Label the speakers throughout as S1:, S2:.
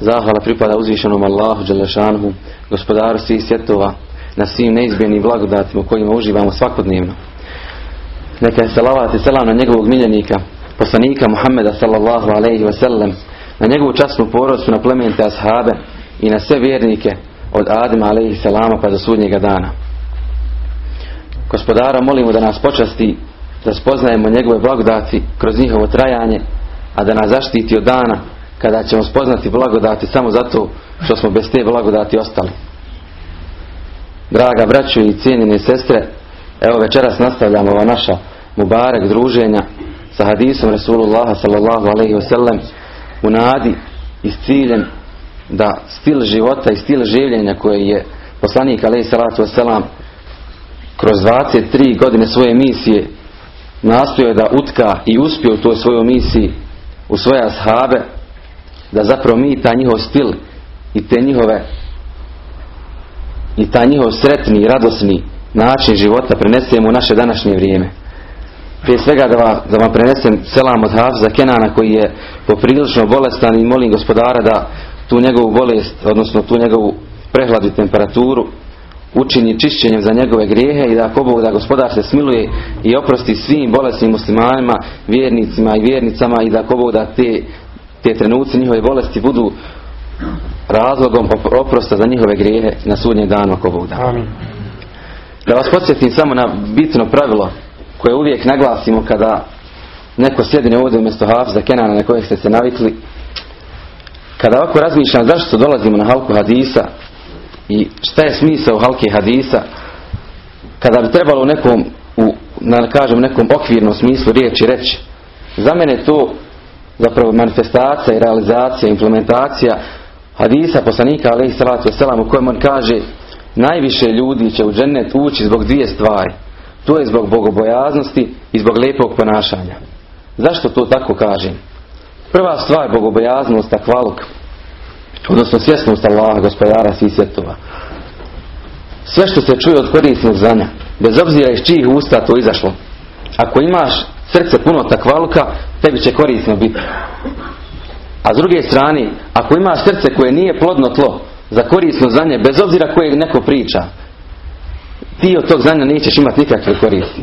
S1: Zahvala pripada uzvišenom Allahu Đelešanhu, gospodaru svih svjetova, na svim neizbjenim blagodatima kojima uživamo svakodnevno. Neka je salavat i selam na njegovog miljenika, poslanika Muhammeda sallallahu alaihi wa sallam, na njegovu časnu porodcu, na plemente ashabe i na sve vjernike od Adima alaihi salama pa do sudnjega dana. Gospodara molimo da nas počasti da spoznajemo njegove blagodati kroz njihovo trajanje, a da nas zaštiti od dana kada ćemo spoznati blagodati samo zato što smo bez te blagodati ostali. Draga braćo i cijenjene sestre, evo večeras nastavljamo ova naša mubarek druženja sa hadisom Rasulullaha sallallahu alaihi wasallam u nadi i s ciljem da stil života i stil življenja koje je poslanik alaihi salatu wasallam kroz 23 godine svoje misije nastojao da utka i uspio u toj svojoj misiji u svoje ashabe da zapravo mi taj njihov stil i te njihove i taj njihov sretni i radosni način života prenesemo u naše današnje vrijeme. Prije svega da vam, da vam prenesem selam od Hafza Kenana koji je poprilično bolestan i molim gospodara da tu njegovu bolest, odnosno tu njegovu prehladu i temperaturu učini čišćenjem za njegove grijehe i da ako Bog da gospodar se smiluje i oprosti svim bolesnim muslimanima, vjernicima i vjernicama i da ako Bog da te te trenuci njihove bolesti budu razlogom oprosta za njihove grijehe na sudnjem danu ako Bog da.
S2: Amin.
S1: Da vas podsjetim samo na bitno pravilo koje uvijek naglasimo kada neko sjedine ovdje umjesto Hafza Kenana na kojeg ste se navikli. Kada ovako razmišljam zašto dolazimo na halku hadisa i šta je smisao halke hadisa kada bi trebalo u nekom u, na, kažem, nekom okvirnom smislu riječi reći za mene to zapravo manifestacija i realizacija, implementacija hadisa poslanika alaihi salatu wasalam u kojem on kaže najviše ljudi će u džennet ući zbog dvije stvari. To je zbog bogobojaznosti i zbog lijepog ponašanja. Zašto to tako kažem? Prva stvar bogobojaznost, takvaluk, odnosno svjesnost Allaha, gospodara svih svjetova. Sve što se čuje od korisnog znanja, bez obzira iz čijih usta to izašlo, ako imaš srce puno takvaluka, tebi će korisno biti. A s druge strane, ako imaš srce koje nije plodno tlo za korisno znanje, bez obzira koje neko priča, ti od tog znanja nećeš imati nikakve koristi.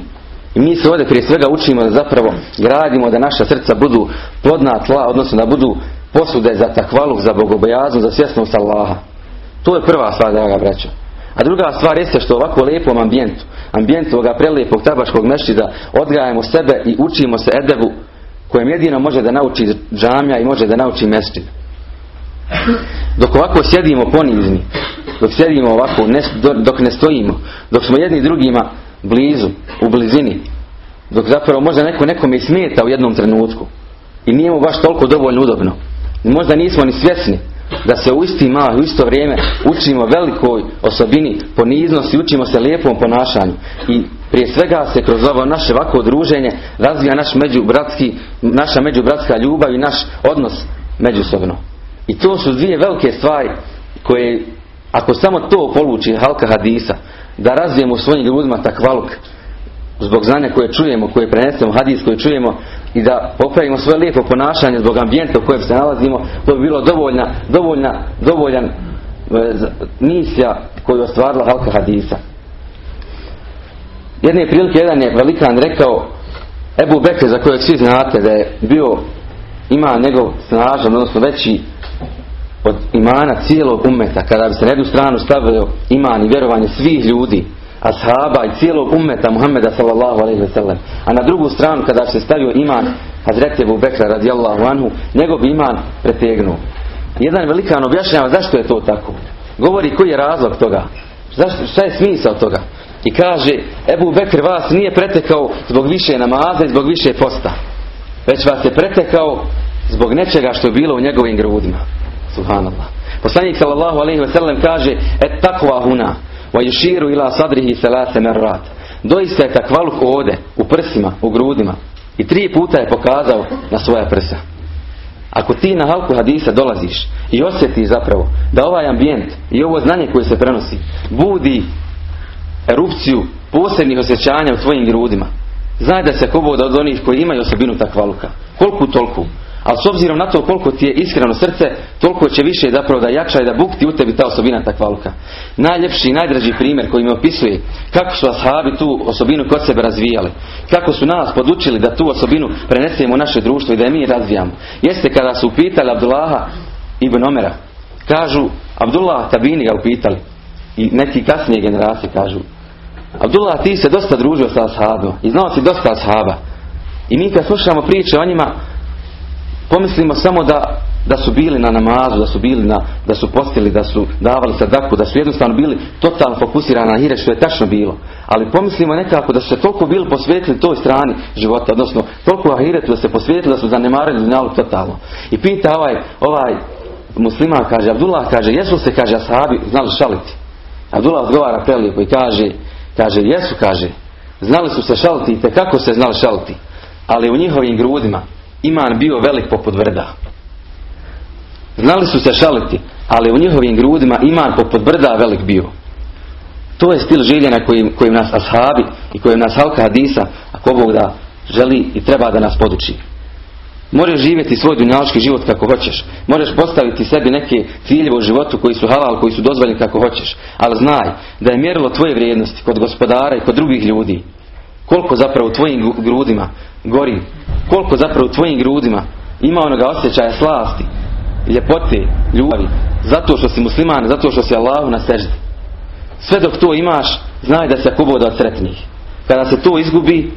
S1: I mi se ovdje prije svega učimo da zapravo gradimo da naša srca budu plodna tla, odnosno da budu posude za takvaluk, za bogobojaznu, za svjesnost Allaha. To je prva stvar, draga braća. A druga stvar jeste što ovako lijepom ambijentu, ambijentu ovoga prelijepog tabaškog mešćida, odgajamo sebe i učimo se edebu kojem jedino može da nauči džamija i može da nauči mešćid. Dok ovako sjedimo ponizni, dok sjedimo ovako, ne, dok ne stojimo, dok smo jedni drugima blizu, u blizini, dok zapravo možda neko nekome smeta u jednom trenutku i nije mu baš toliko dovoljno udobno. Možda nismo ni svjesni da se u isti mah, u isto vrijeme učimo velikoj osobini poniznosti, učimo se lijepom ponašanju i prije svega se kroz ovo naše ovako druženje razvija naš međubratski, naša međubratska ljubav i naš odnos međusobno. I to su dvije velike stvari koje ako samo to poluči halka hadisa da razvijemo svojim ljudima takvaluk zbog znanja koje čujemo, koje prenesemo, hadis koje čujemo i da popravimo svoje lijepo ponašanje zbog ambijenta u kojem se nalazimo, to bi bilo dovoljna, dovoljna, dovoljan e, misija koju je ostvarila halka hadisa. Jedne prilike jedan je velikan rekao Ebu Bekr za kojeg svi znate da je bio ima njegov snažan, odnosno veći od imana cijelog umeta, kada bi se na jednu stranu stavio iman i vjerovanje svih ljudi, ashaba i cijelog ummeta Muhammeda sallallahu alaihi ve sellem. A na drugu stranu kada se stavio iman Hazreti Abu Bekra radijallahu anhu, njegov iman pretegnuo. Jedan velikan objašnjava zašto je to tako. Govori koji je razlog toga. Zašto, šta je smisao toga? I kaže, Ebu Bekr vas nije pretekao zbog više namaza i zbog više posta. Već vas je pretekao zbog nečega što je bilo u njegovim grudima. Subhanallah. Poslanik sallallahu alaihi ve sellem kaže et takva huna yushiru ila sadrihi salase merrat. Doista je takvaluk ovde, u prsima, u grudima. I tri puta je pokazao na svoja prsa. Ako ti na halku hadisa dolaziš i osjeti zapravo da ovaj ambijent i ovo znanje koje se prenosi budi erupciju posebnih osjećanja u tvojim grudima, znaj da se koboda od onih koji imaju osobinu takvaluka. Koliko toliko. Ali s obzirom na to koliko ti je iskreno srce, toliko će više zapravo da jača i da bukti u tebi ta osobina takvaluka. Najljepši i najdraži primjer koji mi opisuje kako su ashabi tu osobinu kod sebe razvijali. Kako su nas podučili da tu osobinu prenesemo u naše društvo i da je mi razvijamo. Jeste kada su upitali Abdullaha ibn Omera. Kažu, Abdullah Tabini ga upitali. I neki kasnije generacije kažu. Abdullah ti se dosta družio sa ashabima i znao si dosta ashaba. I mi kad slušamo priče o njima, pomislimo samo da, da su bili na namazu, da su bili na, da su postili, da su davali sadaku, da su jednostavno bili totalno fokusirani na hire, što je tačno bilo. Ali pomislimo nekako da su se toliko bili posvetili toj strani života, odnosno toliko ahiretu da se posvetili da su zanemarili dunjalu totalno. I pita ovaj, ovaj musliman, kaže, Abdullah kaže, jesu se, kaže, ashabi znali šaliti? Abdullah odgovara prelijepo i kaže, kaže, jesu, kaže, znali su se šaliti i kako se znali šaliti, ali u njihovim grudima iman bio velik poput vrda. Znali su se šaliti, ali u njihovim grudima iman poput brda velik bio. To je stil življenja kojim, kojim nas ashabi i kojim nas halka hadisa, ako Bog da želi i treba da nas poduči. Možeš živjeti svoj dunjalički život kako hoćeš. Možeš postaviti sebi neke ciljeve u životu koji su halal, koji su dozvoljeni kako hoćeš. Ali znaj da je mjerilo tvoje vrijednosti kod gospodara i kod drugih ljudi. Koliko zapravo u tvojim grudima gori. Koliko zapravo u tvojim grudima ima onoga osjećaja slasti, ljepote, ljubavi. Zato što si musliman, zato što si Allahu na seždi. Sve dok to imaš, znaj da se od sretnih. Kada se to izgubi,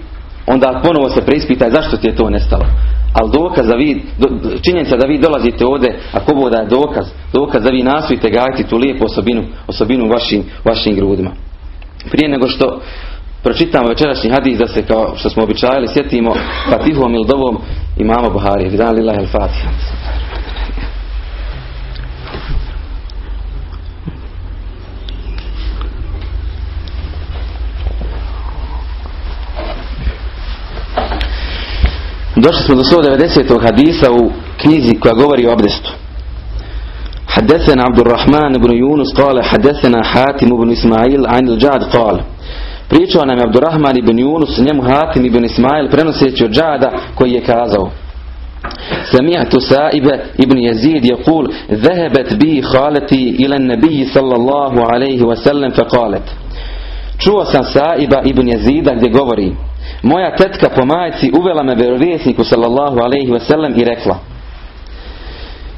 S1: onda ponovo se preispitaj zašto ti je to nestalo. Ali dokaz da vi, činjenica da vi dolazite ovdje, ako boda je dokaz, dokaz da vi nastojite gajiti tu lijepu osobinu, osobinu vašim, vašim grudima. Prije nego što pročitamo večerašnji hadis da se kao što smo običajali sjetimo Fatihom ili dovom imama Buharije. Vidan lillahi al-Fatiha. Došli smo do 190. hadisa u knjizi koja govori o abdestu. حدثنا عبد الرحمن بن يونس قال حدثنا حاتم بن إسماعيل عن الجعد قال Pričao nam je Abdurrahman ibn Yunus, njemu Hatim ibn Ismail, prenoseći od Džada koji je kazao سمعت سائب ابن يزيد يقول ذهبت بي خالتي إلى النبي صلى الله عليه وسلم فقالت Čuo sam Saiba ibn Jezida gdje govori Moja tetka po majci uvela me vjerovjesniku sallallahu alaihi wasallam i rekla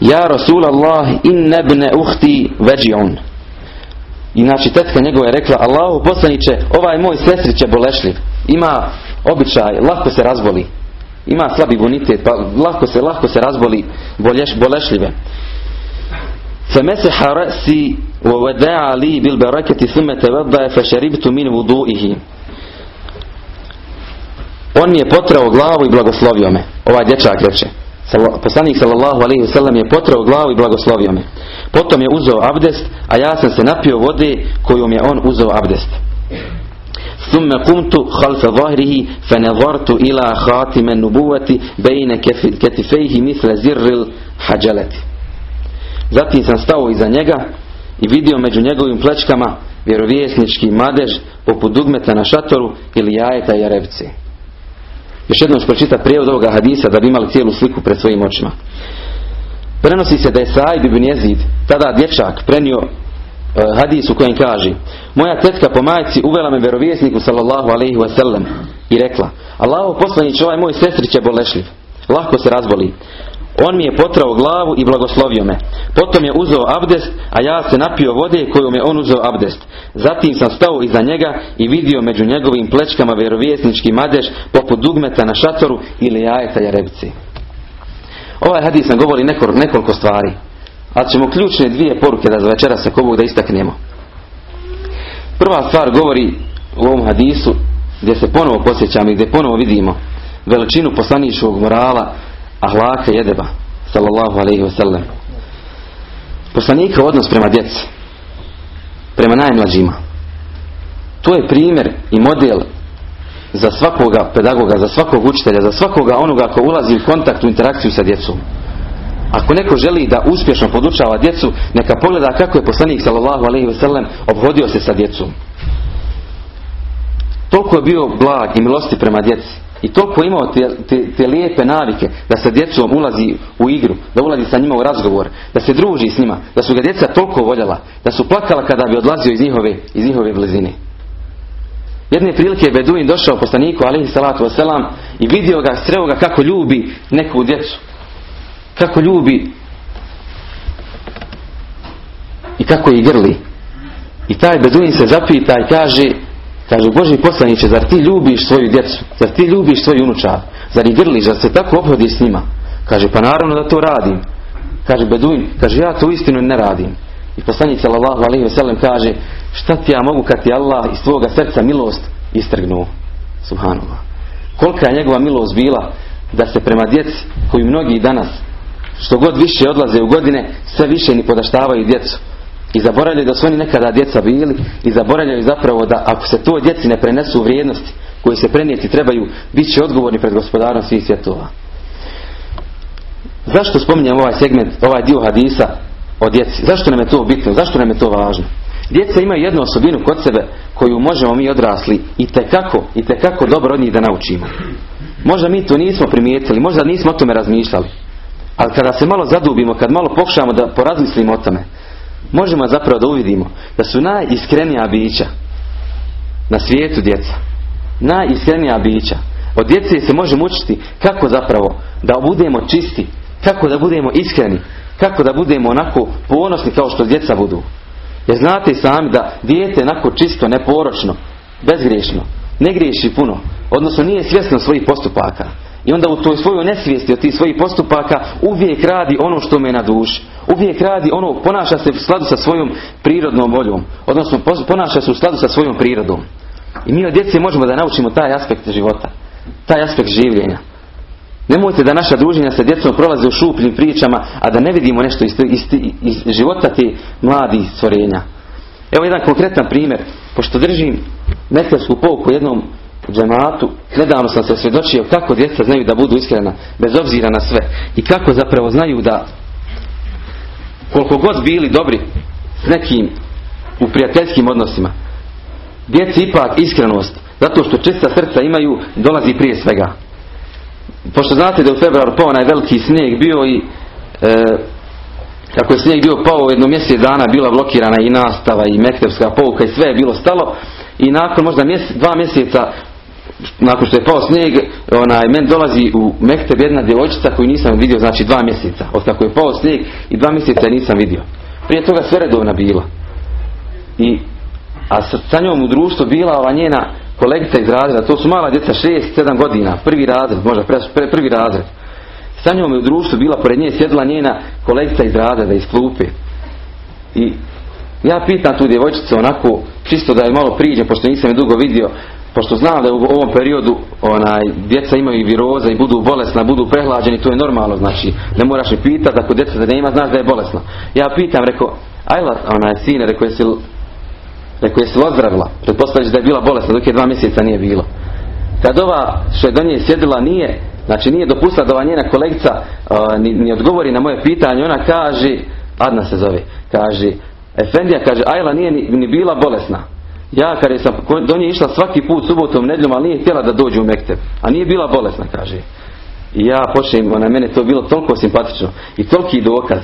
S1: Ja Rasulallah in nebne uhti veđi'un I znači tetka njegova je rekla Allahu poslaniće ovaj moj sestrić je bolešljiv Ima običaj, lako se razboli Ima slab imunitet pa lako se, lako se razboli bolješ, bolešljive فمسح رأسي وودع لي بالبركة ثم توضأ فشربت من وضوئه On mi je potrao glavu i blagoslovio me. Ovaj dječak reče. Poslanik sallallahu alaihi wasallam je potrao glavu i blagoslovio me. Potom je uzeo abdest, a ja sam se napio vode kojom je on uzeo abdest. ثم قمت خلف ظهره فنظرت إلى خاتم النبوة بين كتفيه مثل زر الحجلة Zatim sam stao iza njega i vidio među njegovim plečkama vjerovjesnički madež poput dugmeta na šatoru ili jajeta i jarevci. Još jednom ću pročitati prijevod ovoga hadisa da bi imali cijelu sliku pred svojim očima. Prenosi se da je Saib ibn Jezid, tada dječak, prenio uh, hadis u kojem kaže Moja tetka po majci uvela me vjerovjesniku sallallahu alaihi wasallam i rekla Allahu poslanić ovaj moj sestrić je bolešljiv. Lahko se razboli. On mi je potrao glavu i blagoslovio me. Potom je uzeo abdest, a ja se napio vode kojom je on uzeo abdest. Zatim sam stao iza njega i vidio među njegovim plečkama vjerovjesnički madež poput dugmeta na šatoru ili jajeta jarebici. Ovaj hadis nam govori nekoliko, nekoliko stvari. Ali ćemo ključne dvije poruke da za večera se kobog da istaknemo. Prva stvar govori u ovom hadisu gdje se ponovo posjećamo i gdje ponovo vidimo veličinu poslaničkog morala ahlaka jedeba sallallahu alaihi wasallam poslanika odnos prema djeci, prema najmlađima. To je primjer i model za svakoga pedagoga, za svakog učitelja, za svakoga onoga ko ulazi u kontakt, u interakciju sa djecom. Ako neko želi da uspješno podučava djecu, neka pogleda kako je poslanik sallallahu alejhi ve sellem obhodio se sa djecom. Toliko je bio blag i milosti prema djeci i toliko je imao te, te, te lijepe navike da sa djecom ulazi u igru, da ulazi sa njima u razgovor, da se druži s njima, da su ga djeca toliko voljela, da su plakala kada bi odlazio iz njihove, iz njihove blizine. Jedne prilike je Beduin došao poslaniku alaihi salatu wasalam i vidio ga, sreo ga kako ljubi neku djecu. Kako ljubi i kako ih grli. I taj Beduin se zapita i kaže Kaže, Boži poslaniće, zar ti ljubiš svoju djecu? Zar ti ljubiš svoju unučar? Zar ih grliš? Zar se tako obhodi s njima? Kaže, pa naravno da to radim. Kaže Beduin, kaže, ja to istinu ne radim. I poslanik sallallahu alaihi ve kaže, šta ti ja mogu kad ti Allah iz tvoga srca milost istrgnuo? Subhanallah. Kolika je njegova milost bila da se prema djeci koji mnogi danas što god više odlaze u godine, sve više ni podaštavaju djecu. I zaboravljaju da su oni nekada djeca bili i zaboravljaju zapravo da ako se to djeci ne prenesu vrijednosti koje se prenijeti trebaju, bit će odgovorni pred gospodarom svih svjetova. Zašto spominjem ovaj segment, ovaj dio hadisa o djeci? Zašto nam je to bitno? Zašto nam je to važno? Djeca imaju jednu osobinu kod sebe koju možemo mi odrasli i tekako, i tekako dobro od njih da naučimo. Možda mi to nismo primijetili, možda nismo o tome razmišljali. Ali kada se malo zadubimo, kad malo pokušamo da porazmislimo o tome, možemo zapravo da uvidimo da su najiskrenija bića na svijetu djeca. Najiskrenija bića. Od djece se možemo učiti kako zapravo da budemo čisti, kako da budemo iskreni, kako da budemo onako ponosni kao što djeca budu. Jer znate sami da dijete onako čisto, neporočno, bezgriješno, ne griješi puno, odnosno nije svjesno svojih postupaka. I onda u toj svojoj nesvijesti od tih svojih postupaka uvijek radi ono što me na duši. Uvijek radi ono, ponaša se u skladu sa svojom prirodnom voljom. Odnosno ponaša se u skladu sa svojom prirodom. I mi od djece možemo da naučimo taj aspekt života. Taj aspekt življenja. Nemojte da naša druženja sa djecom prolaze u šupljim pričama, a da ne vidimo nešto iz, iz, iz života te mladi stvorenja. Evo jedan konkretan primjer. Pošto držim nektarsku pouku jednom džematu, nedavno sam se osvjedočio kako djeca znaju da budu iskrena, bez obzira na sve. I kako zapravo znaju da koliko god bili dobri s nekim u prijateljskim odnosima, djeci ipak iskrenost, zato što čista srca imaju, dolazi prije svega. Pošto znate da u februaru pao onaj veliki snijeg bio i e, kako je snijeg bio pao jedno mjesec dana bila blokirana i nastava i mektevska pouka i sve je bilo stalo i nakon možda mjesec, dva mjeseca nakon što je pao snijeg, onaj, men dolazi u Mekteb jedna djevojčica koju nisam vidio, znači dva mjeseca. Od kako je pao snijeg i dva mjeseca je nisam vidio. Prije toga sve redovna bila. I, a sa njom u društvu bila ova njena kolegica iz razreda, to su mala djeca, 6-7 godina, prvi razred, možda pre, pre, prvi razred. Sa njom je u društvu bila, pored nje sjedila njena kolegica iz razreda, iz klupe. I ja pitam tu djevojčicu onako, čisto da je malo priđe, pošto nisam je dugo vidio, pošto znam da u ovom periodu onaj, djeca imaju i viroza i budu bolesna, budu prehlađeni, to je normalno, znači ne moraš ni pitati, ako djeca da nema, znaš da je bolesna. Ja pitam, rekao, ajla, onaj sine, rekao jesi, rekao jesi ozdravila, pretpostavljaš da je bila bolesna, dok je dva mjeseca nije bilo. Kad ova što je do nje sjedila nije, znači nije dopustila da ova njena kolegica uh, ni, ni odgovori na moje pitanje, ona kaže, Adna se zove, kaže, Efendija kaže, Ajla nije ni, ni bila bolesna. Ja kada sam do nje išla svaki put subotom, nedljom, ali nije htjela da dođe u Mekteb. A nije bila bolesna, kaže. I ja počnem, na mene to bilo toliko simpatično i toliki dokaz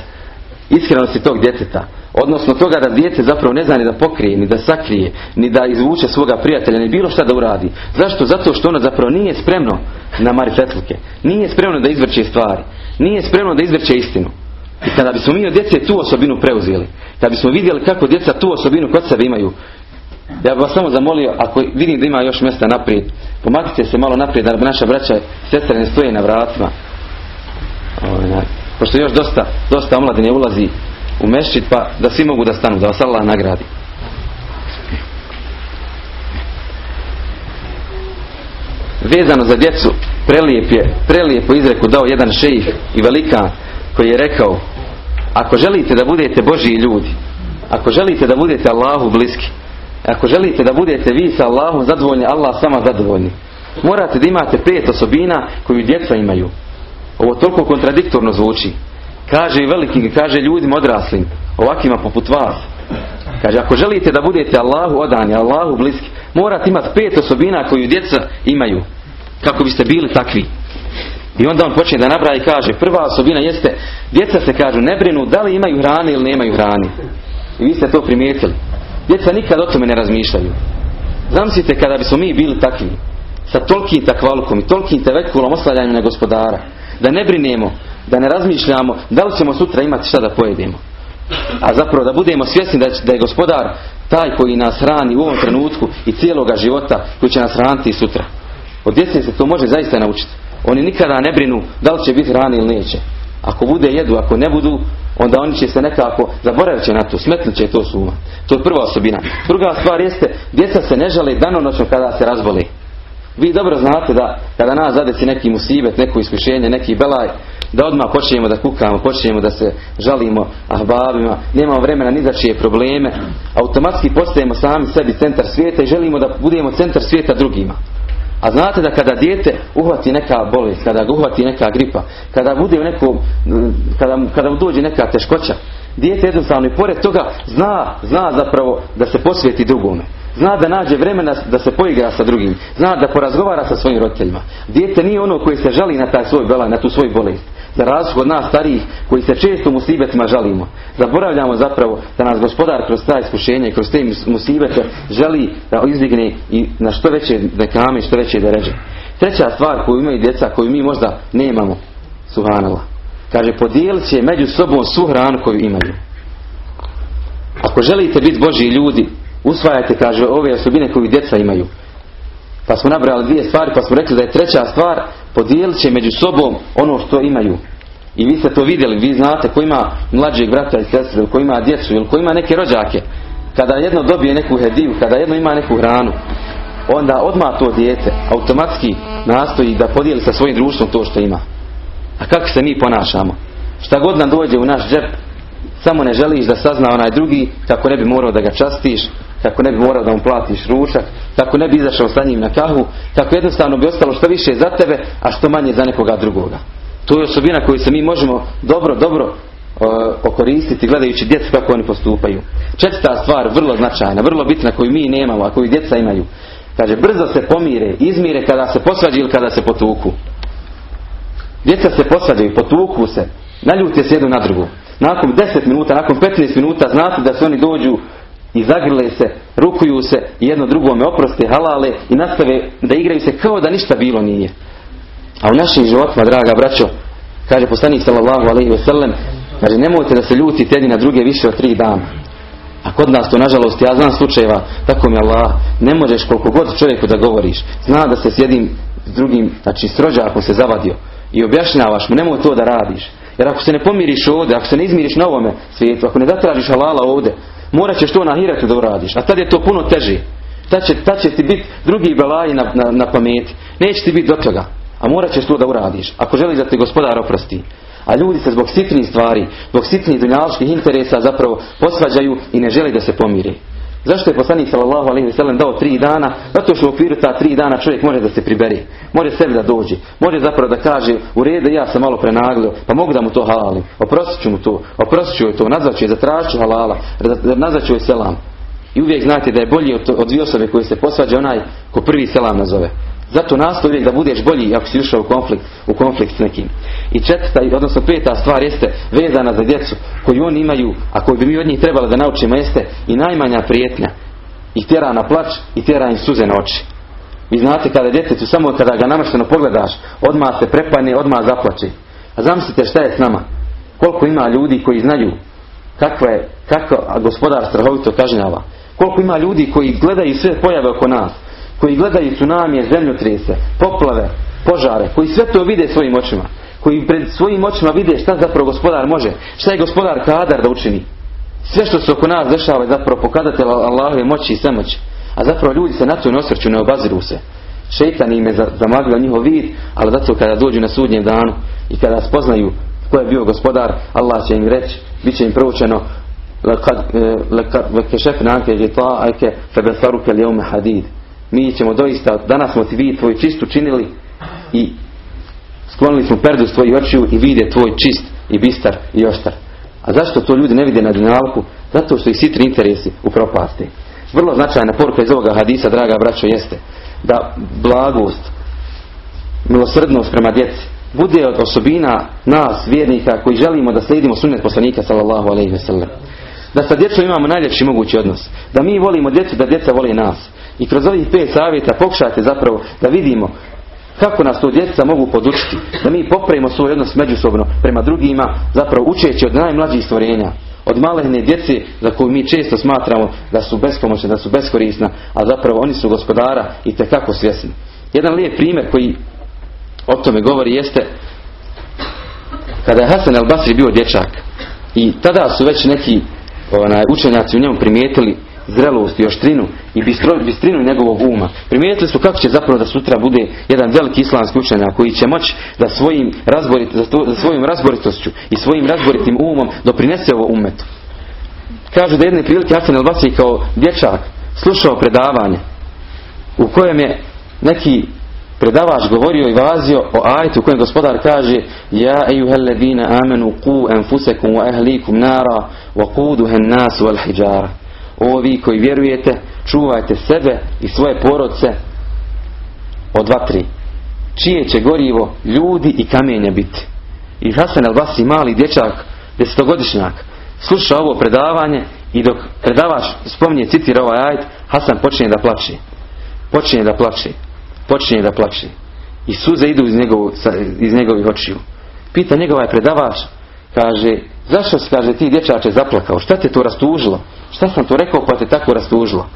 S1: iskrenosti tog djeteta. Odnosno toga da djete zapravo ne zna ni da pokrije, ni da sakrije, ni da izvuče svoga prijatelja, ni bilo šta da uradi. Zašto? Zato što ono zapravo nije spremno na marifetluke. Nije spremno da izvrće stvari. Nije spremno da izvrće istinu. I kada bismo mi od djece tu osobinu preuzeli, kada bismo vidjeli kako djeca tu osobinu kod sebe imaju, ja bih vas samo zamolio, ako vidim da ima još mjesta naprijed, pomaknite se malo naprijed, da naša braća sestre ne stoje na vratima. Ovaj, pošto još dosta, dosta omladine ulazi u mešćit, pa da svi mogu da stanu, da vas Allah nagradi. Vezano za djecu, prelijep je, prelijepo izreku dao jedan šejih i velika koji je rekao ako želite da budete Božji ljudi, ako želite da budete Allahu bliski, ako želite da budete vi sa Allahom zadovoljni, Allah sama zadovoljni, morate da imate pet osobina koju djeca imaju. Ovo toliko kontradiktorno zvuči. Kaže i velikim, kaže ljudima odraslim, ovakvima poput vas. Kaže, ako želite da budete Allahu odani, Allahu bliski, morate imati pet osobina koju djeca imaju. Kako biste bili takvi. I onda on počne da nabraja i kaže, prva osobina jeste, djeca se kažu, ne brinu da li imaju hrane ili nemaju hrane. I vi ste to primijetili. Djeca nikad o tome ne razmišljaju. Zamislite kada bismo mi bili takvi, sa tolkim takvalukom i tolkim tevekulom oslanjanjem na gospodara, da ne brinemo, da ne razmišljamo da li ćemo sutra imati šta da pojedemo. A zapravo da budemo svjesni da, da je gospodar taj koji nas hrani u ovom trenutku i cijeloga života koji će nas hraniti sutra. Od djece se to može zaista naučiti. Oni nikada ne brinu da li će biti hrani ili neće. Ako bude jedu, ako ne budu, onda oni će se nekako, zaboravit će na to, smetnut će to suma. To je prva osobina. Druga stvar jeste, djeca se ne žale danonoćno kada se razbole. Vi dobro znate da kada nas zadesi neki musibet, neko iskušenje, neki belaj, da odmah počnemo da kukamo, počnemo da se žalimo ahbabima, nemamo vremena ni za čije probleme, automatski postajemo sami sebi centar svijeta i želimo da budemo centar svijeta drugima. A znate da kada dijete uhvati neka bolest, kada ga uhvati neka gripa, kada bude u nekom, kada, kada mu dođe neka teškoća, dijete jednostavno i pored toga zna, zna zapravo da se posvijeti drugome. Zna da nađe vremena da se poigra sa drugim. Zna da porazgovara sa svojim roditeljima. Dijete nije ono koji se žali na taj svoj belaj, na tu svoj bolest. Za razliku od nas starijih koji se često musibetima žalimo. Zaboravljamo zapravo da nas gospodar kroz ta iskušenja i kroz te musibete želi da izdigne i na što veće nekame, što veće da ređe. Treća stvar koju imaju djeca, koju mi možda nemamo, suhanala. Kaže, podijelit će među sobom svu hranu koju imaju. Ako želite biti Božji ljudi, usvajajte, kaže, ove osobine koju djeca imaju. Pa smo nabrali dvije stvari, pa smo rekli da je treća stvar, podijelit će među sobom ono što imaju. I vi ste to vidjeli, vi znate ko ima mlađeg brata i sestre, ko ima djecu, ili ko ima neke rođake. Kada jedno dobije neku hediju, kada jedno ima neku hranu, onda odmah to dijete automatski nastoji da podijeli sa svojim društvom to što ima. A kako se mi ponašamo? Šta god nam dođe u naš džep, samo ne želiš da sazna onaj drugi kako ne bi morao da ga častiš, kako ne bi morao da mu platiš ručak, kako ne bi izašao sa njim na kahu, kako jednostavno bi ostalo što više za tebe, a što manje za nekoga drugoga. To je osobina koju se mi možemo dobro, dobro okoristiti gledajući djecu kako oni postupaju. Četvrta stvar, vrlo značajna, vrlo bitna koju mi nemamo, a koju djeca imaju. Kaže, brzo se pomire, izmire kada se posvađaju ili kada se potuku. Djeca se posvađaju, potuku se, naljute se jednu na drugu. Nakon 10 minuta, nakon 15 minuta znate da se oni dođu i zagrle se, rukuju se i jedno drugome oproste, halale i nastave da igraju se kao da ništa bilo nije. A u našim životima, draga braćo, kaže poslanik sallallahu alaihi ve sellem, kaže nemojte da se ljutite jedni na druge više od tri dana. A kod nas to nažalost, ja znam slučajeva, tako mi Allah, ne možeš koliko god čovjeku da govoriš. Zna da se s jednim drugim, znači s rođakom se zavadio i objašnjavaš mu, nemoj to da radiš. Jer ako se ne pomiriš ovdje, ako se ne izmiriš na ovome svijetu, ako ne zatražiš halala ovdje, morat ćeš to na hiretu da uradiš. A tad je to puno teže. Tad će, tad će ti biti drugi belaji na, na, na pameti. Neće ti biti do toga. A morat ćeš to da uradiš. Ako želiš da ti gospodar oprosti. A ljudi se zbog sitnih stvari, zbog sitnih dunjaličkih interesa zapravo posvađaju i ne želi da se pomiri. Zašto je poslanik sallallahu alejhi ve sellem dao tri dana? Zato što u okviru ta tri dana čovjek može da se priberi, može sebi da dođe, može zapravo da kaže u redu ja sam malo prenaglio, pa mogu da mu to halalim, oprostit ću mu to, oprostit ću joj to, nazvat ću je, ću halala, nazvat ću joj selam. I uvijek znate da je bolji od, od dvije osobe koje se posvađa onaj ko prvi selam nazove. Zato nastoji uvijek da budeš bolji ako si ušao u konflikt, u konflikt s nekim. I četvrta, odnosno peta stvar jeste vezana za djecu koju oni imaju, a koju bi mi od njih trebali da naučimo jeste i najmanja prijetnja. I tjera na plač i tjera im suze na oči. Vi znate kada djetetu, samo kada ga namršteno pogledaš, odmah se prepane, odmah zaplače. A zamislite šta je s nama? Koliko ima ljudi koji znaju kakva je, kako gospodar strahovito kažnjava. Koliko ima ljudi koji gledaju sve pojave oko nas koji gledaju tsunamije, zemljotrese, poplave, požare, koji sve to vide svojim očima, koji pred svojim očima vide šta zapravo gospodar može, šta je gospodar kadar da učini. Sve što se oko nas dešava je zapravo pokazatelj Allahove moći i svemoći. A zapravo ljudi se na to ne osvrću, ne obaziru se. Šeitan im je zamagljao njihov vid, ali zato kada dođu na sudnjem danu i kada spoznaju ko je bio gospodar, Allah će im reći bit će im proučeno lekešef nanke gita'ake febesaruke ljeume hadid. Mi ćemo doista, danas smo ti vid tvoj čist učinili i sklonili smo perdu s tvojih očiju i vide tvoj čist i bistar i oštar. A zašto to ljudi ne vide na dinalku? Zato što ih sitri interesi u propasti. Vrlo značajna poruka iz ovoga hadisa, draga braćo, jeste da blagost, milosrdnost prema djeci bude od osobina nas, vjernika, koji želimo da slijedimo sunnet poslanika sallallahu alaihi ve sellem. Da sa djecom imamo najljepši mogući odnos. Da mi volimo djecu, da djeca vole nas. I kroz ovih pet savjeta pokušajte zapravo da vidimo kako nas to djeca mogu podučiti. Da mi popravimo svoj odnos međusobno prema drugima, zapravo učeći od najmlađih stvorenja. Od malehne djece za koju mi često smatramo da su bespomoćne, da su beskorisna, a zapravo oni su gospodara i tekako svjesni. Jedan lijep primjer koji o tome govori jeste kada je Hasan al-Basri bio dječak i tada su već neki onaj, učenjaci u njemu primijetili zrelost i oštrinu i bistrinu njegovog uma. Primijetili su kako će zapravo da sutra bude jedan veliki islamski učenjak koji će moći da svojim razborit, za svojim razboritošću i svojim razboritim umom doprinese ovo umetu. Kažu da jedne prilike Hasan al-Basri kao dječak slušao predavanje u kojem je neki predavač govorio i vazio o ajtu u kojem gospodar kaže Ja ejuhelledina amenu ku enfusekum wa ehlikum nara wa kuduhen nasu al hijjara O vi koji vjerujete, čuvajte sebe i svoje porodce od vatri. Čije će gorivo ljudi i kamenje biti. I Hasan al-Basri, mali dječak, desetogodišnjak, sluša ovo predavanje i dok predavač spominje, citira ovaj ajd, Hasan počinje da plače. Počinje da plače. Počinje da plače. I suze idu iz, njegov, iz njegovih očiju. Pita njegova predavač, kaže, zašto se, kaže, ti dječače zaplakao? Šta te to rastužilo? Šta sam to rekao pa te tako rastužilo?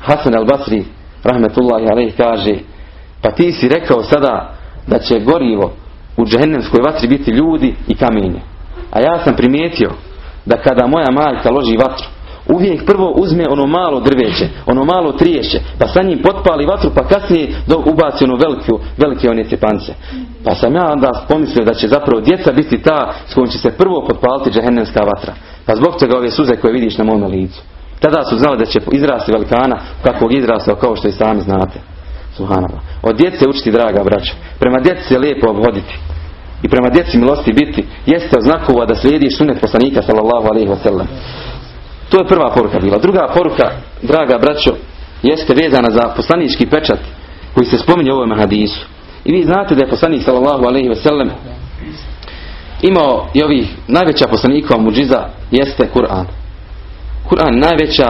S1: Hasan al-Basri, rahmetullahi alaih, kaže, pa ti si rekao sada da će gorivo u džehennemskoj vatri biti ljudi i kamenje. A ja sam primijetio da kada moja majka loži vatru, uvijek prvo uzme ono malo drveće, ono malo triješće, pa sa njim potpali vatru, pa kasnije do ubaci ono veliku, velike one cepance. Pa sam ja onda pomislio da će zapravo djeca biti ta s kojom će se prvo potpaliti džehennemska vatra. Pa zbog toga ove suze koje vidiš na mome licu. Tada su znali da će izrasti velikana kakvog izrastao kao što i sami znate. Subhanallah. Od djece učiti draga braća. Prema djeci se lijepo obhoditi. I prema djeci milosti biti jeste znakova da slijediš sunet poslanika sallallahu alaihi wa sallam. To je prva poruka bila. Druga poruka, draga braćo, jeste vezana za poslanički pečat koji se spominje u ovom hadisu. I vi znate da je poslanik sallallahu alaihi wa sallam imao i ovih najveća poslanikova muđiza jeste Kur'an. Kur'an najveća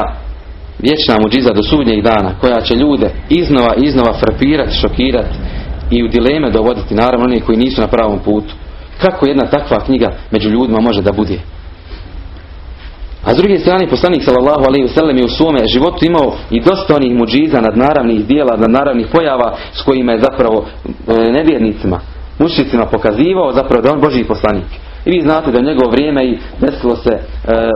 S1: vječna muđiza do sudnjeg dana koja će ljude iznova iznova frapirati, šokirati i u dileme dovoditi naravno oni koji nisu na pravom putu. Kako jedna takva knjiga među ljudima može da bude? A s druge strane poslanik sallallahu alejhi ve sellem je u svome životu imao i dosta onih muđiza nadnaravnih dijela, nadnaravnih pojava s kojima je zapravo nevjernicima, mušicima pokazivao zapravo da on Božji poslanik. I vi znate da njegovo vrijeme i desilo se e,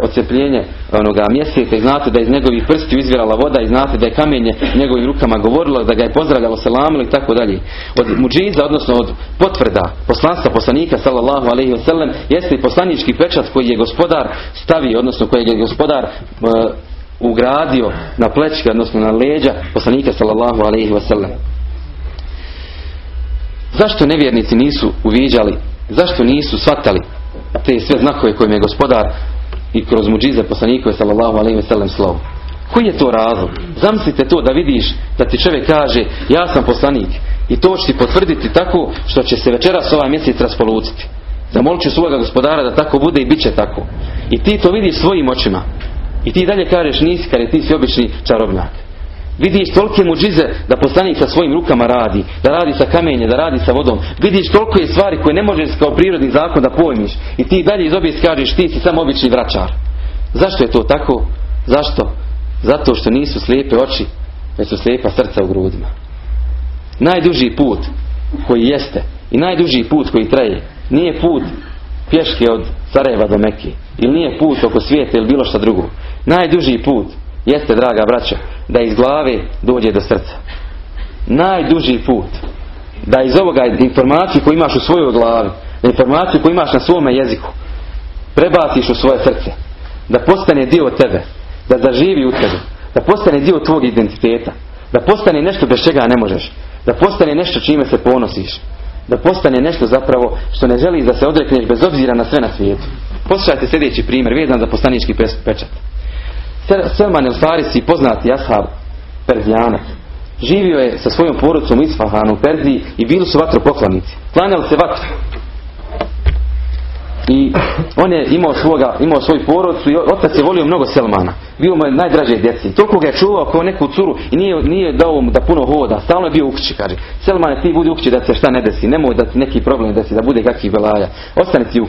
S1: ocepljenje onoga mjeseca i znate da iz njegovih prstiju izvirala voda i znate da je kamenje njegovim rukama govorilo, da ga je pozdravljalo, selamilo i tako dalje. Od muđiza, odnosno od potvrda poslanstva poslanika sallallahu alaihi wasallam jeste i poslanički pečat koji je gospodar stavio, odnosno koji je gospodar e, ugradio na plečke, odnosno na leđa poslanika sallallahu alaihi wasallam. Zašto nevjernici nisu uviđali, zašto nisu shvatali te sve znakove kojim je gospodar i kroz muđize poslanikove sallallahu alaihi ve sellem slovo. Koji je to razlog? Zamislite to da vidiš da ti čovjek kaže ja sam poslanik i to će ti potvrditi tako što će se večeras ovaj mjesec raspoluciti. Zamolit ću svoga gospodara da tako bude i bit će tako. I ti to vidiš svojim očima. I ti dalje kažeš nisi kad ti si obični čarobnjak. Vidiš tolike muđize da poslanik sa svojim rukama radi, da radi sa kamenje, da radi sa vodom. Vidiš toliko je stvari koje ne možeš kao prirodni zakon da pojmiš. I ti dalje iz obje kažeš ti si samo obični vračar. Zašto je to tako? Zašto? Zato što nisu slijepe oči, već su slijepa srca u grudima. Najduži put koji jeste i najduži put koji traje nije put pješke od Sarajeva do Mekije ili nije put oko svijeta ili bilo šta drugo. Najduži put jeste, draga braća, da iz glave dođe do srca. Najduži put. Da iz ovoga informaciju koju imaš u svojoj glavi, da informaciju koju imaš na svome jeziku, prebaciš u svoje srce, da postane dio tebe, da zaživi u tebi, da postane dio tvog identiteta, da postane nešto bez čega ne možeš, da postane nešto čime se ponosiš, da postane nešto zapravo što ne želiš da se odrekneš bez obzira na sve na svijetu. Poslušajte sljedeći primjer, vezan za postanički pečat. Selman el Farisi, poznati ashab Perzijanac, živio je sa svojom porodicom u Isfahanu u Perziji i bili su vatropoklonici. Klanjali se vatru. I on je imao, svoga, imao svoju porodcu i otac je volio mnogo Selmana. Bio mu je najdraže djeci. Toliko ga je čuvao kao neku curu i nije, nije dao mu da puno hoda. Stalno je bio u kući, kaže. Selmane ti budi u kući da se šta ne desi. Nemoj da ti neki problem desi, da bude kakvih belaja. Ostani ti u.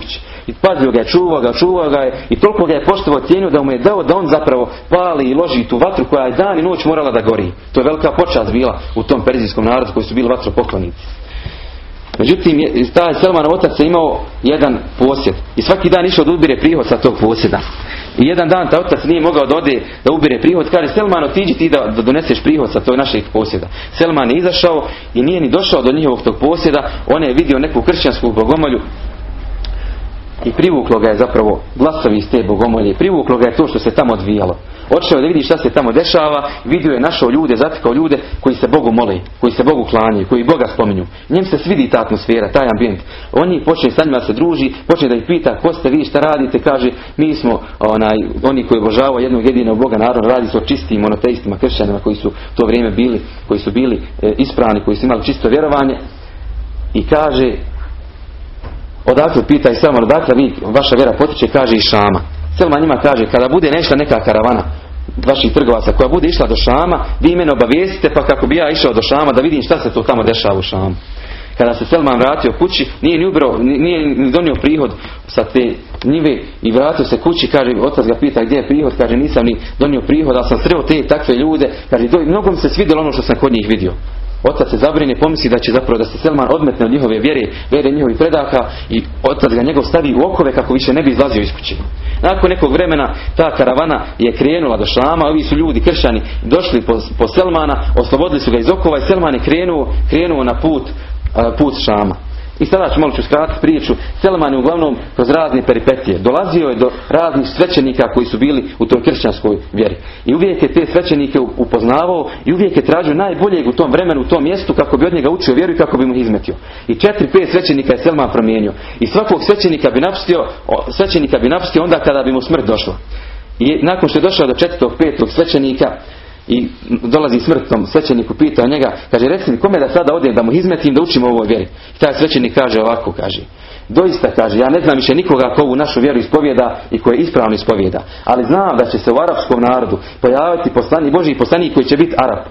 S1: I pazio ga je, čuvao ga, čuvao ga je i toliko ga je poštovao cijenio da mu je dao da on zapravo pali i loži tu vatru koja je dan i noć morala da gori. To je velika počast bila u tom perzijskom narodu koji su bili vatropoklonici. Međutim, taj Selmanov otac je imao jedan posjed i svaki dan išao da ubire prihod sa tog posjeda. I jedan dan taj otac nije mogao da ode da ubire prihod, kaže Selman otiđi ti da, da doneseš prihod sa tog našeg posjeda. Selman je izašao i nije ni došao do njihovog tog posjeda, on je vidio neku kršćansku bogomolju i privuklo ga je zapravo glasovi iz te bogomolje. Privuklo ga je to što se tamo odvijalo. Otišao da vidi šta se tamo dešava, vidio je našao ljude, zatekao ljude koji se Bogu mole, koji se Bogu klanjaju, koji Boga spominju. Njem se svidi ta atmosfera, taj ambijent. On ih počne sa njima se druži, počne da ih pita ko ste vi, šta radite, kaže mi smo onaj, oni koji obožavaju jednog jedinog Boga, naravno radi se o čistim monoteistima, kršćanima koji su to vrijeme bili, koji su bili e, ispravni, koji su imali čisto vjerovanje. I kaže, odakle i samo odakle vi, vaša vjera potiče, kaže i Šama. Selma njima kaže, kada bude nešla neka karavana vaših trgovaca koja bude išla do Šama, vi mene obavijestite pa kako bi ja išao do Šama da vidim šta se to tamo dešava u Šamu. Kada se Selman vratio kući, nije ni ubro, nije ni donio prihod sa te njive i vratio se kući, kaže, otac ga pita gdje je prihod, kaže nisam ni donio prihod, ali sam sreo te takve ljude, kaže, mnogo mi se svidjelo ono što sam kod njih vidio. Otac se zabrine, pomisli da će zapravo da se Selman odmetne od njihove vjere, vjere njihovih predaka i otac ga njegov stavi u okove kako više ne bi izlazio iz kuće. Nakon nekog vremena ta karavana je krenula do Šama, ovi su ljudi kršćani došli po, po Selmana, oslobodili su ga iz okova i Selman je krenuo, krenuo na put, put Šama. I sada ću malo ću skratiti priču. Selman je uglavnom kroz razne peripetije. Dolazio je do raznih svećenika koji su bili u toj kršćanskoj vjeri. I uvijek je te svećenike upoznavao i uvijek je tražio najboljeg u tom vremenu, u tom mjestu kako bi od njega učio vjeru i kako bi mu izmetio. I četiri, pet svećenika je Selman promijenio. I svakog svećenika bi napustio, svećenika bi napustio onda kada bi mu smrt došla. I nakon što je došao do četvrtog, petog svećenika, i dolazi smrtom svećeniku pita njega, kaže reci mi kome da sada odem da mu izmetim da učimo ovoj vjeri. I taj svećenik kaže ovako, kaže, doista kaže, ja ne znam više nikoga ko ovu našu vjeru ispovjeda i koje ispravno ispovjeda, ali znam da će se u arapskom narodu pojaviti poslani, Boži poslanik koji će biti Arab,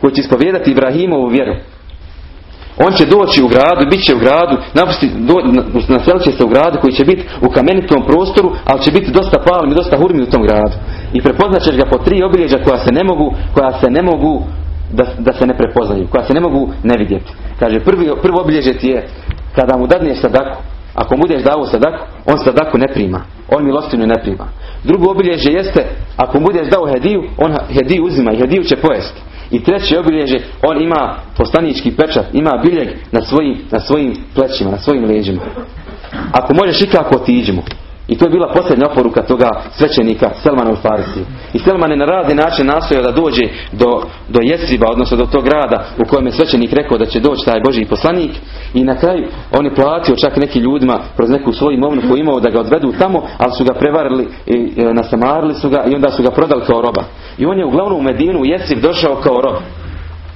S1: koji će ispovjedati Ibrahimovu vjeru. On će doći u gradu, bit će u gradu, napusti, do, naselit će se u gradu koji će biti u kamenitom prostoru, ali će biti dosta palmi, dosta hurmi u tom gradu. I prepoznat ćeš ga po tri obilježja koja se ne mogu, koja se ne mogu da, da se ne prepoznaju, koja se ne mogu ne vidjeti. Kaže, prvi, prvo obilježje ti je kada mu dadneš sadaku, ako mu budeš dao sadaku, on sadaku ne prima. On milostinu ne prima. Drugo obilježje jeste, ako mu budeš dao hediju, on hediju uzima i hediju će pojesti. I treće obilježje, on ima postanički pečat, ima biljeg na svojim, na svojim plećima, na svojim leđima. Ako možeš ikako mu. I to je bila posljednja oporuka toga svećenika Selmana u Farisi. I Selman je na razni način nastojao da dođe do, do Jesriba, odnosno do tog grada u kojem je svećenik rekao da će doći taj Boži poslanik. I na kraju on je platio čak neki ljudima kroz neku svoju imovinu koju imao da ga odvedu tamo, ali su ga prevarili i nasamarili su ga i onda su ga prodali kao roba. I on je uglavnom u Medinu u Jesrib došao kao rob.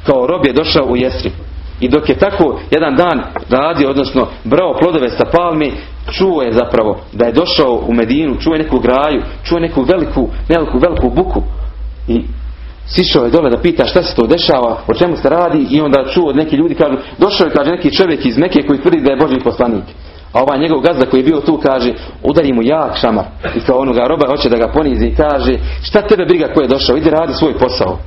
S1: Kao rob je došao u Jesrib. I dok je tako jedan dan radio, odnosno brao plodove sa palmi, čuo je zapravo da je došao u Medinu, čuo je neku graju, čuo je neku veliku, veliku, veliku buku. I sišao je dole da pita šta se to dešava, o čemu se radi i onda čuo od neki ljudi kažu, došao je kaže neki čovjek iz Mekije koji tvrdi da je Boži poslanik. A ovaj njegov gazda koji je bio tu kaže, udari mu jak šamar. I kao onoga roba hoće da ga ponizi i kaže, šta tebe briga ko je došao, idi radi svoj posao.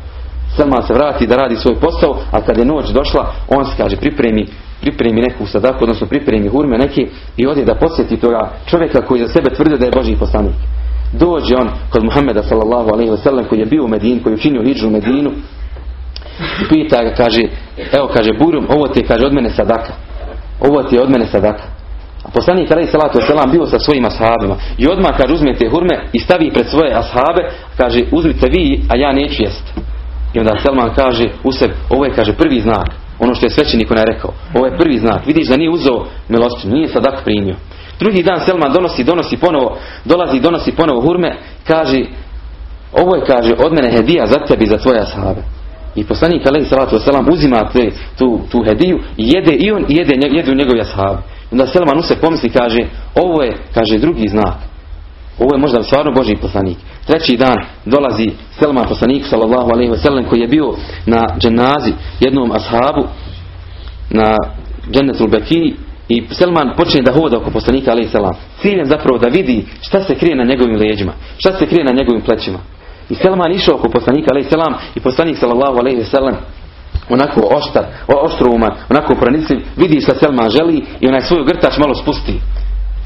S1: Selman se vrati da radi svoj posao, a kad je noć došla, on se kaže pripremi, pripremi neku sadaku, odnosno pripremi hurme neki i ode da posjeti toga čovjeka koji za sebe tvrde da je Boži poslanik. Dođe on kod Muhammeda sallallahu alaihi wa sallam koji je bio u Medinu, koji je učinio hijđu u Medinu i pita ga, kaže, evo kaže Burum, ovo ti je kaže od mene sadaka. Ovo ti je od mene sadaka. A poslanik alejhi salatu selam bio sa svojim ashabima i odmah kaže uzmete hurme i stavi pred svoje ashabe, kaže uzmite vi, a ja neću jest. I onda Selman kaže u sebi, ovo je kaže prvi znak, ono što je svećenik onaj rekao, ovo je prvi znak, vidiš da nije uzeo milostinu, nije sadak primio. Drugi dan Selman donosi, donosi ponovo, dolazi, donosi ponovo hurme, kaže, ovo je, kaže, od mene hedija za tebi za tvoje ashabe. I poslanik alejhi salatu wasalam uzima te, tu, tu hediju i jede i on i jede, jedu njegovi ashabi. Onda Selman se pomisli kaže ovo je kaže drugi znak. Ovo je možda stvarno Boži poslanik. Treći dan dolazi Selman poslanik sallallahu alejhi ve sellem koji je bio na dženazi jednom ashabu na džennetul Beki i Selman počne da hoda oko poslanika alejhi selam. Ciljem zapravo da vidi šta se krije na njegovim leđima, šta se krije na njegovim plećima. I Selman išao oko poslanika alejhi selam i poslanik sallallahu alejhi ve sellem onako oštar, oštruman, onako pronicljiv, vidi šta Selman želi i onaj svoj grtač malo spusti.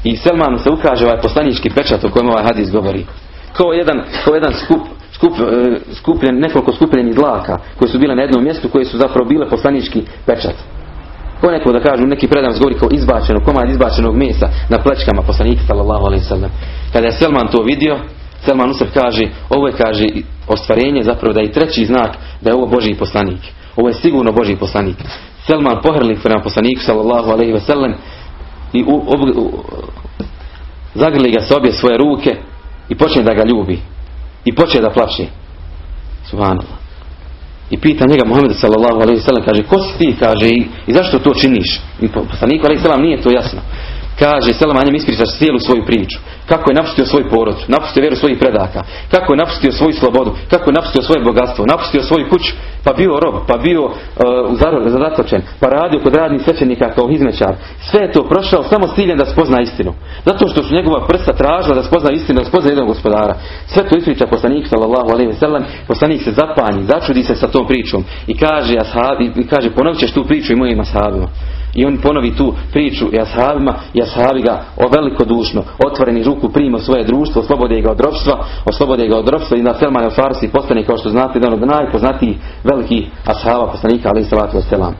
S1: I Selmanu se ukaže ovaj poslanički pečat o kojem ovaj hadis govori. Kao jedan, kao jedan skup, skup, e, skupljen, nekoliko skupljenih zlaka koji su bile na jednom mjestu koji su zapravo bile poslanički pečat. Ko neko da kažu, neki predam govori kao izbačeno, komad izbačenog mesa na plećkama poslanika sallallahu alaihi sallam. Kada je Selman to vidio, Selman Usef kaže, ovo je kaže ostvarenje zapravo da je treći znak da je ovo Božji poslanik. Ovo je sigurno Božji poslanik. Selman pohrli prema poslaniku sallallahu alaihi sellem i u, ob, u, zagrli ga s obje svoje ruke i počne da ga ljubi. I počne da plaće. Subhanallah. I pita njega Muhammed sallallahu alaihi sellem, kaže, ko si ti, kaže, i, i zašto to činiš? I poslaniku sallam nije to jasno. Kaže, Selman ispričaš cijelu svoju priču. Kako je napustio svoj porod, napustio vjeru svojih predaka, kako je napustio svoju slobodu, kako je napustio svoje bogatstvo, napustio svoju kuću, pa bio rob, pa bio uh, zatočen, pa radio kod radnih svećenika kao izmečar. Sve je to prošao samo s ciljem da spozna istinu. Zato što su njegova prsta tražila da spozna istinu, da spozna jednog gospodara. Sve to ispriča poslanik sallallahu alejhi ve sellem, poslanik se zapanji, začudi se sa tom pričom i kaže ashabi, kaže ponovit ćeš tu priču i mojim ashabima. I on ponovi tu priču i ashabima i ashabi ga o velikodušno otvoreni ruku prima svoje društvo, oslobode ga od ropstva, oslobode ga od ropstva i na Selman el Farsi postane kao što znate jedan od najpoznatijih velikih ashaba poslanika ali salatu wasalam.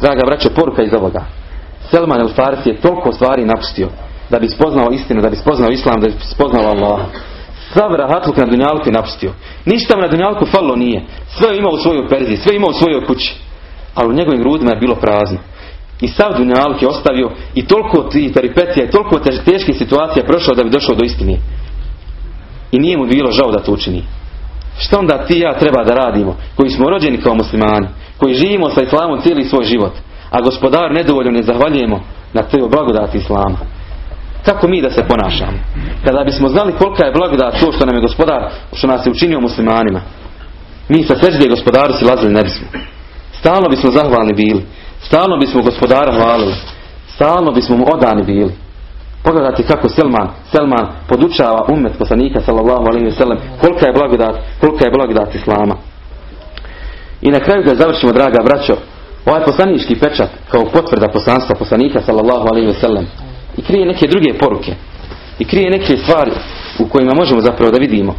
S1: Draga braćo, poruka iz ovoga. Selman el Farsi je toliko stvari napustio da bi spoznao istinu, da bi spoznao islam, da bi spoznao Allah. Sav rahatluk na Dunjalku je napustio. Ništa mu na Dunjalku falilo nije. Sve je imao u svojoj perziji, sve je imao u svojoj kući. Ali u njegovim grudima je bilo prazno. I sav dunjaluk je ostavio i toliko ti peripetija i toliko teških situacija prošao da bi došao do istine. I nije mu bilo žao da to učini. Što onda ti ja treba da radimo, koji smo rođeni kao muslimani, koji živimo sa islamom cijeli svoj život, a gospodar nedovoljno ne zahvaljujemo na toj blagodati islama. Kako mi da se ponašamo? Kada bismo znali kolika je blagodat to što nam je gospodar, što nas je učinio muslimanima, mi sa seždje gospodaru si lazili ne bismo. Stalno bismo zahvalni bili. Stalno bismo gospodara hvalili. Stalno bismo mu odani bili. Pogledajte kako Selman, Selman podučava umet poslanika sallallahu alaihi sellem kolika je blagodat, kolika je blagodat Islama. I na kraju da završimo, draga braćo, ovaj poslanički pečat kao potvrda poslanstva poslanika sallallahu alaihi sellem i krije neke druge poruke i krije neke stvari u kojima možemo zapravo da vidimo.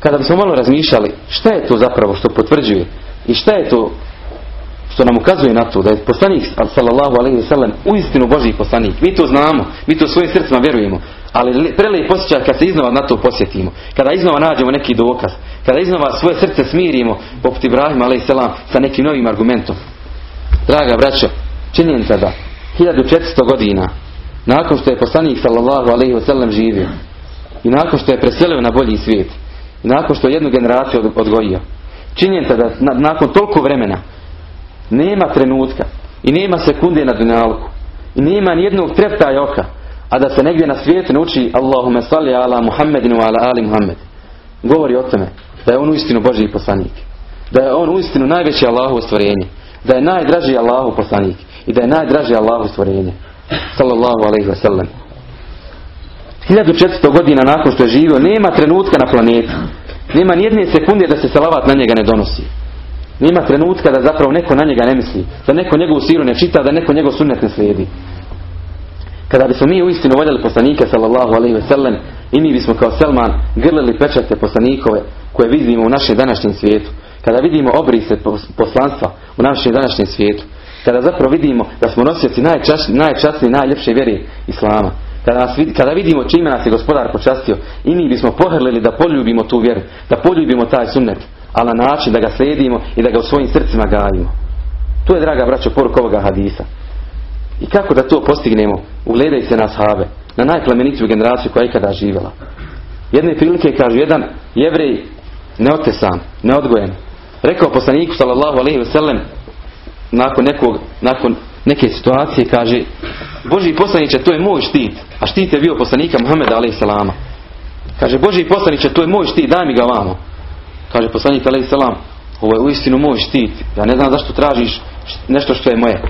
S1: Kada bismo malo razmišljali šta je to zapravo što potvrđuje i šta je to što nam ukazuje na to da je poslanik sallallahu alejhi ve sellem uistinu Božji poslanik. Mi to znamo, mi to svojim srcima vjerujemo, ali prelije posjećaj kad se iznova na to posjetimo, kada iznova nađemo neki dokaz, kada iznova svoje srce smirimo poput Ibrahima alejhi selam sa nekim novim argumentom. Draga braćo, činjenica da 1400 godina nakon što je poslanik sallallahu alejhi ve sellem živio i nakon što je preselio na bolji svijet i nakon što je jednu generaciju odgojio činjenica da nakon toliko vremena nema trenutka i nema sekunde na dunjalku i nema nijednog treptaja oka a da se negdje na svijetu ne uči Allahume salli ala Muhammedinu ala ali Muhammed. Govori o tome da je on uistinu Božji poslanik da je on uistinu najveći Allahu stvorenje da je najdraži Allahu poslanik i da je najdraži Allahu stvorenje. Sallallahu alaihi wa sallam. 1400 godina nakon što je živio nema trenutka na planetu nema nijedne sekunde da se salavat na njega ne donosi nema trenutka da zapravo neko na njega ne misli. Da neko njegovu siru ne čita, da neko njegov sunnet ne slijedi. Kada bismo mi uistinu voljeli poslanike sallallahu alaihi ve sellem i mi bismo kao Selman grlili pečate poslanikove koje vidimo u našem današnjem svijetu. Kada vidimo obrise poslanstva u našem današnjem svijetu. kada zapravo vidimo da smo nosioci najčas, najčasnije, najljepše vjere Islama. Kada, nas, kada vidimo čime nas je gospodar počastio i mi bismo pohrlili da poljubimo tu vjeru, da poljubimo taj sunnet, ali na način da ga slijedimo i da ga u svojim srcima gajimo. To je, draga braćo, poruka ovoga hadisa. I kako da to postignemo? Ugledaj se na sahabe, na najplemenitiju generaciju koja je ikada živjela. Jedne prilike kažu jedan jevrej neotesan, neodgojen. Rekao poslaniku sallallahu alejhi ve sellem nakon nekog nakon neke situacije kaže Boži poslaniče to je moj štit, a štit je bio poslanika Muhameda alejhi salama. Kaže Boži poslaniče to je moj štit, daj mi ga vamo. Kaže poslanik alejhi salam ovo je uistinu moj štit. Ja ne znam zašto tražiš nešto što je moje.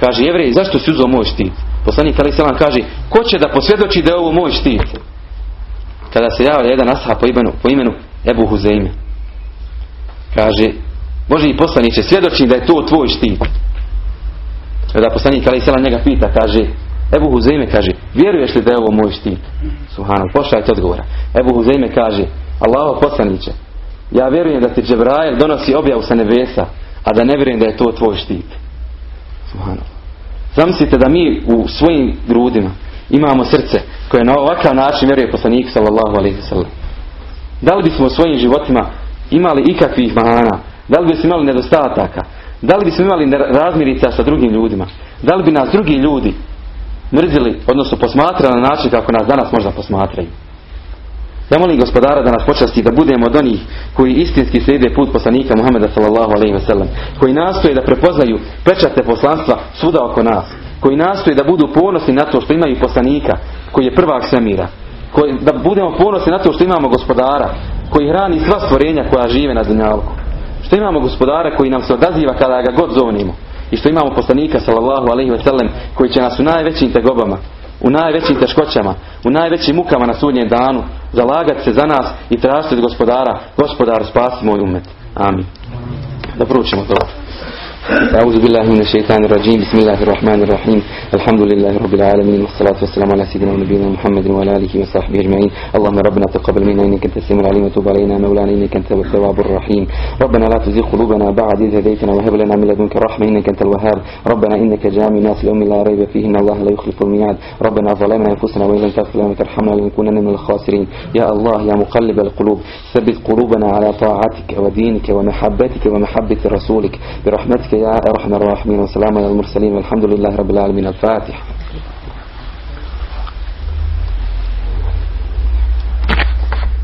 S1: Kaže jevrej zašto si uzeo moj štit? Poslanik alejhi salam kaže ko će da posvjedoči da je ovo moj štit? kada se javlja jedan ashab po imenu, po imenu Ebu Huzeime. Kaže, Boži poslaniće, svjedočim da je to tvoj štit. Kada poslanik Ali Sela njega pita, kaže, Ebu Huzeime kaže, vjeruješ li da je ovo moj štit? Subhanallah, pošaljte odgovora. Ebu Huzeime kaže, Allaho poslaniće, ja vjerujem da ti Džebrail donosi objavu sa nebesa, a da ne vjerujem da je to tvoj štit. Zamislite da mi u svojim grudima imamo srce koje na ovakav način vjeruje poslaniku sallallahu alaihi wasallam. Da li bismo u svojim životima imali ikakvih mahana? Da li bismo imali nedostataka? Da li bismo imali razmirica sa drugim ljudima? Da li bi nas drugi ljudi mrzili, odnosno posmatrali na način kako nas danas možda posmatraju? Ja molim gospodara da nas počasti da budemo od onih koji istinski slijede put poslanika Muhameda sallallahu alejhi ve sellem, koji nastoje da prepoznaju pečate poslanstva svuda oko nas, koji nastoje da budu ponosni na to što imaju poslanika, koji je prvak svemira, koji, da budemo ponosni na to što imamo gospodara, koji hrani sva stvorenja koja žive na dunjalku. Što imamo gospodara koji nam se odaziva kada ga god zovnimo. I što imamo poslanika sallallahu alejhi ve sellem koji će nas u najvećim tegobama, u najvećim teškoćama, u najvećim mukama na sudnjem danu zalagati se za nas i tražiti od gospodara, gospodar spasi moj umet. Amin. Da proučimo to. أعوذ بالله من الشيطان الرجيم. بسم الله الرحمن الرحيم. الحمد لله رب العالمين والصلاة والسلام على سيدنا ونبينا محمد وعلى آله وصحبه أجمعين. اللهم ربنا تقبل منا إنك أنت السميع العليم. وتوب علينا مولانا إنك أنت التواب الرحيم. ربنا لا تزغ قلوبنا بعد إذ هديتنا وهب لنا من لدنك الرحمة إنك أنت الوهاب. ربنا إنك جامع الناس ليوم لا ريب فيه إن الله لا يخلف الميعاد. ربنا ظلمنا أنفسنا وإن لم تغفر لنا وترحمنا لنكونن من الخاسرين. يا الله يا مقلب القلوب ثبت قلوبنا على طاعتك ودينك ومحبتك ومحبة رسولك. برحمتك يا أرحم الراحمين وسلام على المرسلين والحمد لله رب العالمين. الفاتح